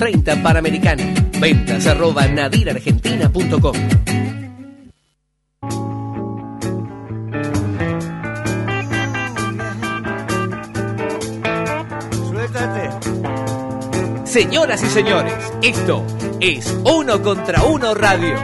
230 Panamericana. Ventas arroba nadirargentina.com. Señoras y señores, esto es Uno contra Uno Radio.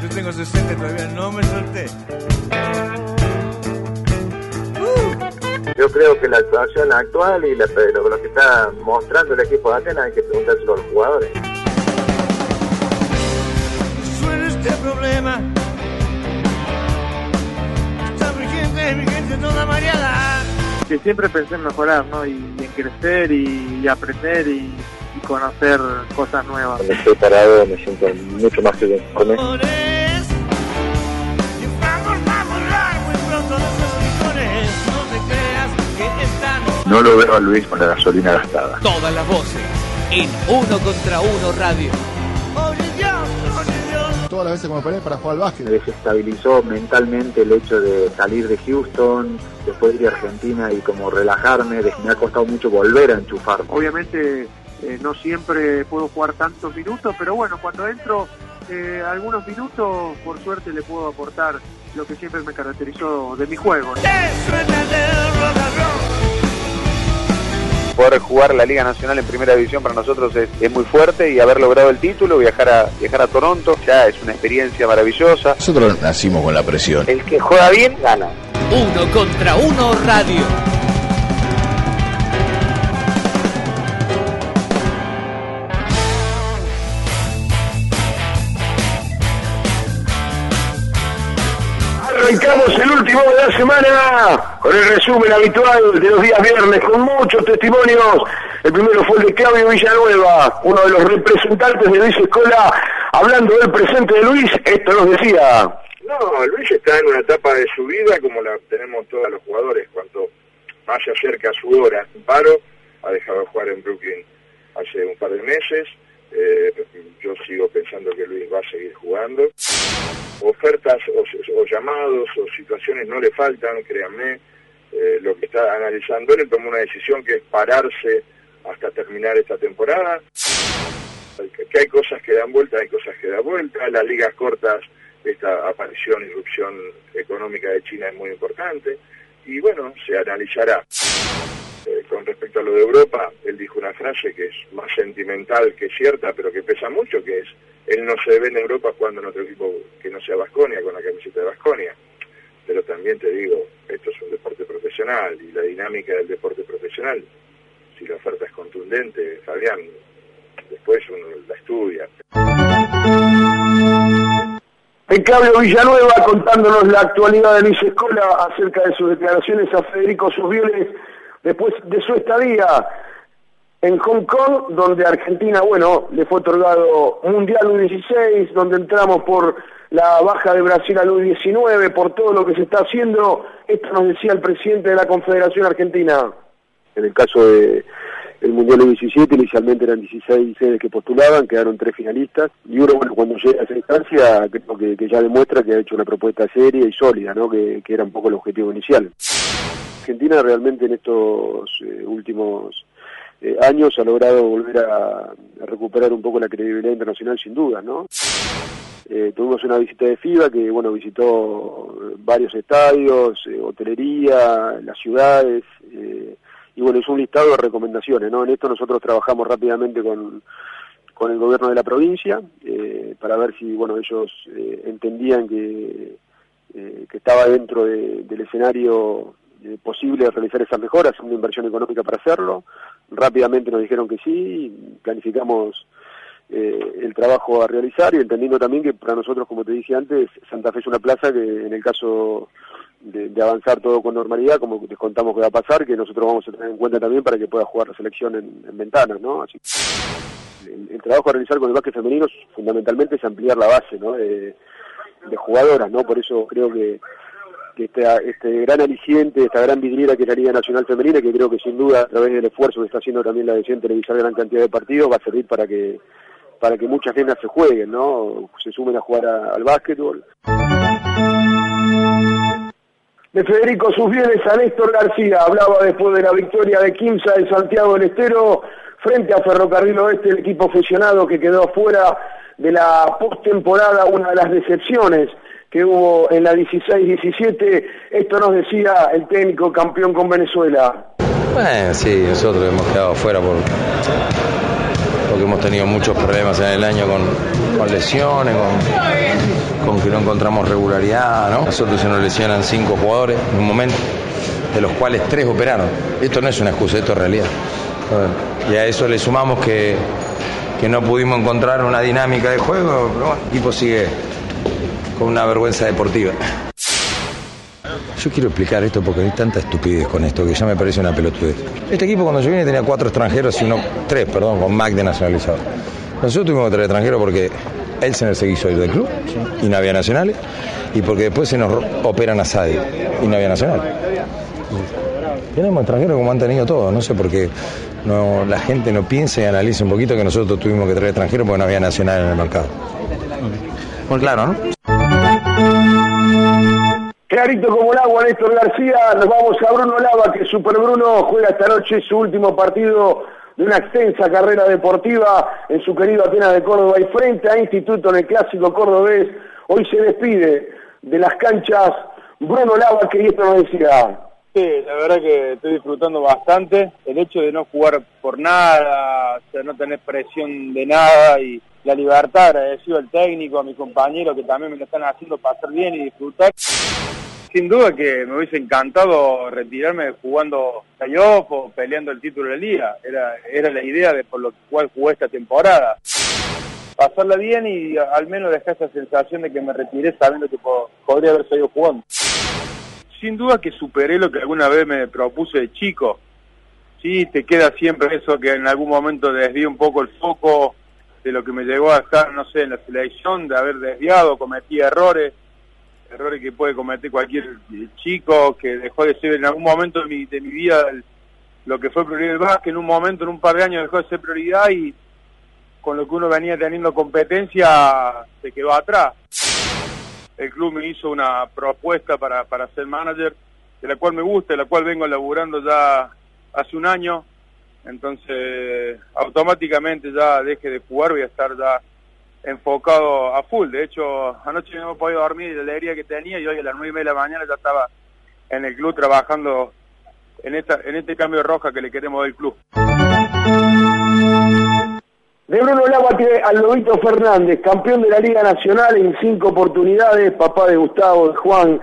Yo tengo 60 y todavía no me solté. Yo creo que la actuación actual y la- lo, lo que está mostrando el equipo de Atenas hay que preguntárselo a los jugadores. Suena este problema. Está vigente, vigente toda mareada. que siempre pensé en mejorar, ¿no? Y, y en crecer y, y aprender y, y conocer cosas nuevas. Cuando estoy parado me siento mucho más que conforme. Amores. Y No lo veo a Luis con la gasolina gastada. Todas las voces en Uno contra Uno Radio. Todas las veces que me paré para jugar al básquet. Me desestabilizó mentalmente el hecho de salir de Houston, después ir a Argentina y como relajarme, de- me ha costado mucho volver a enchufarme. Obviamente eh, no siempre puedo jugar tantos minutos, pero bueno, cuando entro eh, algunos minutos, por suerte le puedo aportar lo que siempre me caracterizó de mi juego. Poder jugar la Liga Nacional en Primera División para nosotros es, es muy fuerte y haber logrado el título, viajar a, viajar a Toronto, ya es una experiencia maravillosa. Nosotros nacimos con la presión. El que juega bien, gana. Uno contra Uno Radio. De la semana con el resumen habitual de los días viernes, con muchos testimonios. El primero fue el de Claudio Villanueva, uno de los representantes de Luis Escola, hablando del presente de Luis, esto nos decía. No, Luis está en una etapa de su vida como la tenemos todos los jugadores. Cuanto más se acerca a su hora, paro, ha dejado de jugar en Brooklyn hace un par de meses. Eh, yo sigo pensando que Luis va a seguir jugando. Ofertas o, o llamados o situaciones no le faltan, créanme. Eh, lo que está analizando él, tomó una decisión que es pararse hasta terminar esta temporada. Que hay cosas que dan vuelta, hay cosas que dan vuelta. Las ligas cortas, esta aparición, irrupción económica de China es muy importante. Y bueno, se analizará. Eh, con respecto a lo de Europa, él dijo una frase que es más sentimental que cierta, pero que pesa mucho, que es, él no se ve en Europa jugando en otro equipo que no sea Vasconia, con la camiseta de Vasconia. Pero también te digo, esto es un deporte profesional y la dinámica del deporte profesional, si la oferta es contundente, Fabián, después uno la estudia. El Claudio Villanueva contándonos la actualidad de Luis Escola acerca de sus declaraciones a Federico Susbioles después de su estadía en Hong Kong, donde Argentina, bueno, le fue otorgado Mundial U16, donde entramos por la baja de Brasil al U19, por todo lo que se está haciendo. Esto nos decía el presidente de la Confederación Argentina. En el caso de el Mundial 17 inicialmente eran 16 sedes que postulaban, quedaron tres finalistas y uno bueno cuando llega a esa instancia creo que, que ya demuestra que ha hecho una propuesta seria y sólida, ¿no? que, que era un poco el objetivo inicial. Argentina realmente en estos eh, últimos eh, años ha logrado volver a, recuperar un poco la credibilidad internacional sin duda, ¿no? Eh, tuvimos una visita de FIBA que bueno visitó varios estadios, eh, hotelería, las ciudades, eh, y bueno, hizo un listado de recomendaciones, ¿no? En esto nosotros trabajamos rápidamente con, con el gobierno de la provincia para ver si, bueno, ellos entendían que, que estaba dentro de- del escenario posible realizar esas mejoras, una inversión económica para hacerlo. Rápidamente nos dijeron que sí, planificamos eh, el trabajo a realizar y entendiendo también que para nosotros, como te dije antes, Santa Fe es una plaza que en el caso de, avanzar todo con normalidad, como les contamos que va a pasar, que nosotros vamos a tener en cuenta también para que pueda jugar la selección en, en ventanas, ¿no? Así el, el trabajo a realizar con el básquet femenino fundamentalmente es ampliar la base, ¿no? De, de jugadoras, ¿no? Por eso creo que, que este, gran aliciente, esta gran vidriera que es la Liga Nacional Femenina, que creo que sin duda a través del esfuerzo que está haciendo también la decisión televisar gran cantidad de partidos, va a servir para que para que muchas nenas se jueguen, ¿no? Se sumen a jugar al básquetbol. De Federico Susbieles a Néstor García, hablaba después de la victoria de Quimsa de Santiago del Estero frente a Ferrocarril Oeste, el equipo fusionado que quedó fuera de la postemporada, una de las decepciones que hubo en la 16-17. Esto nos decía el técnico campeón con Venezuela. Bueno, sí, nosotros hemos quedado fuera por, porque hemos tenido muchos problemas en el año con, lesiones, con, con, que no encontramos regularidad. ¿no? Nosotros se nos lesionan cinco jugadores en un momento, de los cuales tres operaron. Esto no es una excusa, esto es realidad. Y a eso le sumamos que, que no pudimos encontrar una dinámica de juego, pero bueno, el equipo sigue con una vergüenza deportiva. Yo quiero explicar esto porque hay tanta estupidez con esto que ya me parece una pelotudez. Este equipo cuando yo vine tenía cuatro extranjeros y uno, tres, perdón, con Mac de nacionalizado. Nosotros tuvimos que traer extranjeros porque Elsener se quiso ir del club y no había nacionales y porque después se nos operan a Sadi y no había nacionales. Tenemos extranjeros como han tenido todos, no sé por qué no, la gente no piensa y analiza un poquito que nosotros tuvimos que traer extranjeros porque no había nacionales en el mercado. Muy claro, ¿no? Clarito como el agua, Néstor García. Nos vamos a Bruno Lava, que Super Bruno juega esta noche su último partido de una extensa carrera deportiva en su querido Atenas de Córdoba y frente a Instituto en el Clásico Cordobés. Hoy se despide de las canchas Bruno Lava, que esto nos decía. Sí, la verdad que estoy disfrutando bastante. El hecho de no jugar por nada, de no tener presión de nada y la libertad, agradecido al técnico, a mis compañeros que también me lo están haciendo pasar bien y disfrutar. Sin duda que me hubiese encantado retirarme jugando playoff o peleando el título de la liga. Era, era la idea de por lo cual jugué esta temporada. Pasarla bien y al menos dejar esa sensación de que me retiré sabiendo que podría haber seguido jugando. Sin duda que superé lo que alguna vez me propuse de chico. Sí, te queda siempre eso que en algún momento desvío un poco el foco de lo que me llegó a estar, no sé, en la selección, de haber desviado, cometí errores errores que puede cometer cualquier chico que dejó de ser en algún momento de mi, de mi vida lo que fue prioridad del básquet, en un momento, en un par de años dejó de ser prioridad y con lo que uno venía teniendo competencia se quedó atrás. El club me hizo una propuesta para, para ser manager, de la cual me gusta, de la cual vengo laburando ya hace un año, entonces automáticamente ya deje de jugar, voy a estar ya enfocado a full. De hecho, anoche no he podido dormir la alegría que tenía y hoy a las nueve y media de la mañana ya estaba en el club trabajando en esta en este cambio roja que le queremos del club. De Bruno Lava tiene al Lobito Fernández, campeón de la Liga Nacional en cinco oportunidades, papá de Gustavo, de Juan.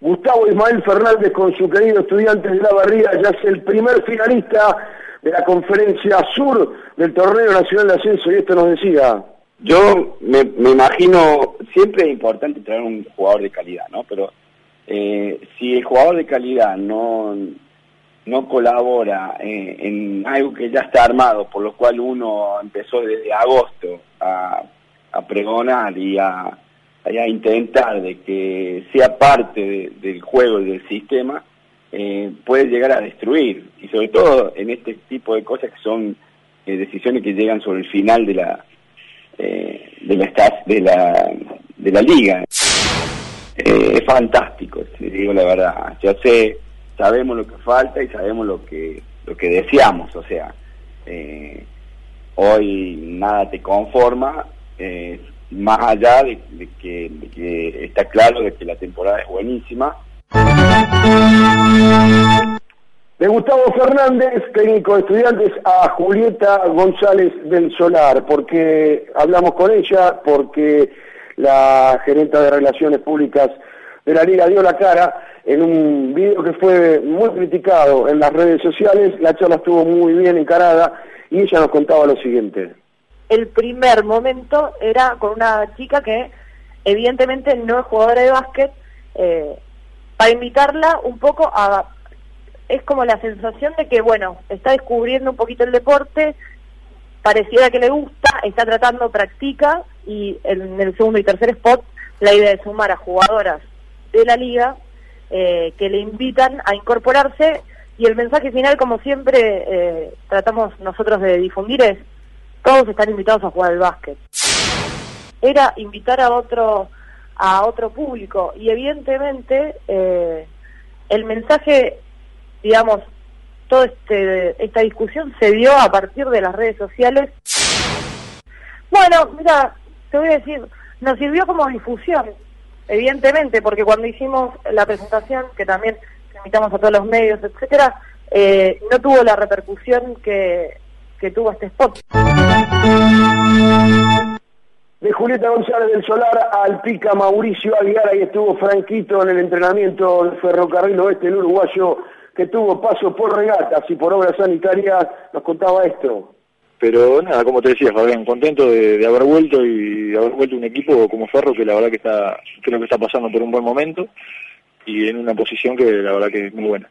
Gustavo Ismael Fernández con su querido estudiante de la barriga ya es el primer finalista de la conferencia sur del torneo nacional de ascenso y esto nos decía. Yo me, me, imagino, siempre es importante traer un jugador de calidad, ¿no? Pero eh, si el jugador de calidad no, no colabora eh, en algo que ya está armado, por lo cual uno empezó desde agosto a, a pregonar y a, a, intentar de que sea parte del juego y del sistema, eh, puede llegar a destruir. Y sobre todo en este tipo de cosas que son eh, decisiones que llegan sobre el final de la eh, de la de la de la liga eh, es fantástico te digo la verdad ya sé sabemos lo que falta y sabemos lo que lo que deseamos o sea hoy nada te conforma más allá de, de, que, de que está claro de que la temporada es buenísima de Gustavo Fernández, técnico de estudiantes, a Julieta González del Solar, porque hablamos con ella, porque la gerente de Relaciones Públicas de la Liga dio la cara en un video que fue muy criticado en las redes sociales, la charla estuvo muy bien encarada y ella nos contaba lo siguiente. El primer momento era con una chica que evidentemente no es jugadora de básquet, eh, para invitarla un poco a es como la sensación de que, bueno, está descubriendo un poquito el deporte, pareciera que le gusta, está tratando, practica, y en el segundo y tercer spot la idea es sumar a jugadoras de la liga eh, que le invitan a incorporarse y el mensaje final, como siempre eh, tratamos nosotros de difundir, es todos están invitados a jugar al básquet. Era invitar a otro a otro público y evidentemente eh, el mensaje, digamos, toda este, esta discusión se dio a partir de las redes sociales. Bueno, mira, te voy a decir, nos sirvió como difusión, evidentemente, porque cuando hicimos la presentación, que también invitamos a todos los medios, etcétera, eh, no tuvo la repercusión que, que tuvo este spot. De Julieta González del Solar al pica Mauricio Aguiar, ahí estuvo Franquito en el entrenamiento del ferrocarril oeste, el uruguayo que tuvo paso por regatas y por obras sanitarias, nos contaba esto. Pero nada, como te decía Fabián, contento de, de haber vuelto y de haber vuelto un equipo como Ferro que la verdad que está, creo que está pasando por un buen momento y en una posición que la verdad que es muy buena.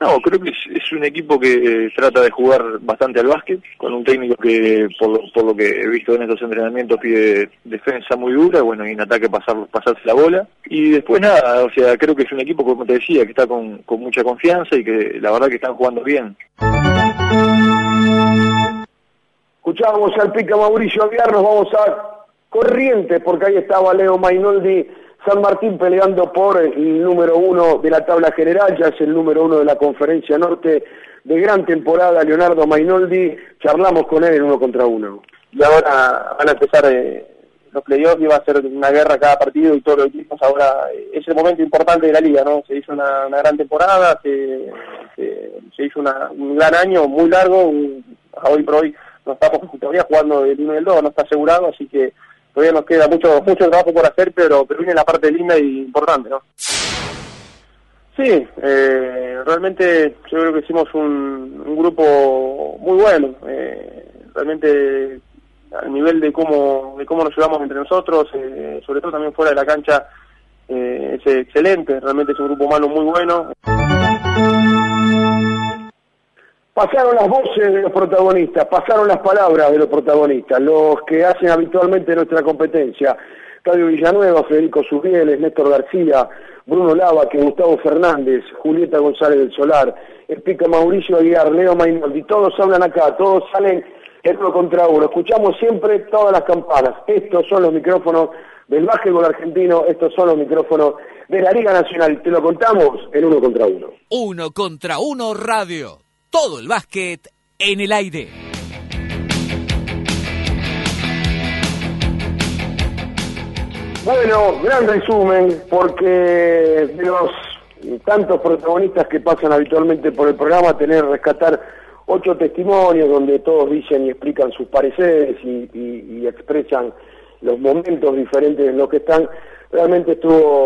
No, creo que es, un equipo que trata de jugar bastante al básquet, con un técnico que, por lo, por lo que he visto en estos entrenamientos, pide defensa muy dura, bueno, y en ataque pasar, pasarse la bola. Y después nada, o sea, creo que es un equipo, como te decía, que está con, mucha confianza y que la verdad que están jugando bien. Escuchábamos al pica Mauricio Aguiar, nos vamos a Corrientes, porque ahí estaba Leo Mainoldi San Martín peleando por el número uno de la tabla general, ya es el número uno de la conferencia norte de gran temporada, Leonardo Mainoldi, charlamos con él en uno contra uno. Y ahora van a empezar eh, los playoffs y va a ser una guerra cada partido y todos los equipos. Ahora eh, es el momento importante de la liga, ¿no? Se hizo una, gran temporada, se, hizo una, un gran año, muy largo, un, hoy por hoy no estamos todavía jugando el 1 y el 2, no está asegurado, así que todavía nos queda mucho mucho trabajo por hacer, pero, pero viene la parte linda y importante, ¿no? Sí, eh, realmente yo creo que hicimos un, un grupo muy bueno, eh, realmente al nivel de cómo de cómo nos llevamos entre nosotros, eh, sobre todo también fuera de la cancha, eh, es excelente, realmente es un grupo humano muy bueno. Pasaron las voces de los protagonistas, pasaron las palabras de los protagonistas, los que hacen habitualmente nuestra competencia. Claudio Villanueva, Federico Surrieles, Néstor García, Bruno Lava, que Gustavo Fernández, Julieta González del Solar, el pica Mauricio Aguiar, Leo Mainoldi, todos hablan acá, todos salen en uno contra uno. Escuchamos siempre todas las campanas. Estos son los micrófonos del básquetbol argentino, estos son los micrófonos de la Liga Nacional. Te lo contamos en uno contra uno. Uno contra uno radio. Todo el básquet en el aire. Bueno, gran resumen, porque de los tantos protagonistas que pasan habitualmente por el programa, tener rescatar ocho testimonios donde todos dicen y explican sus pareceres y, y, expresan los momentos diferentes en los que están, realmente estuvo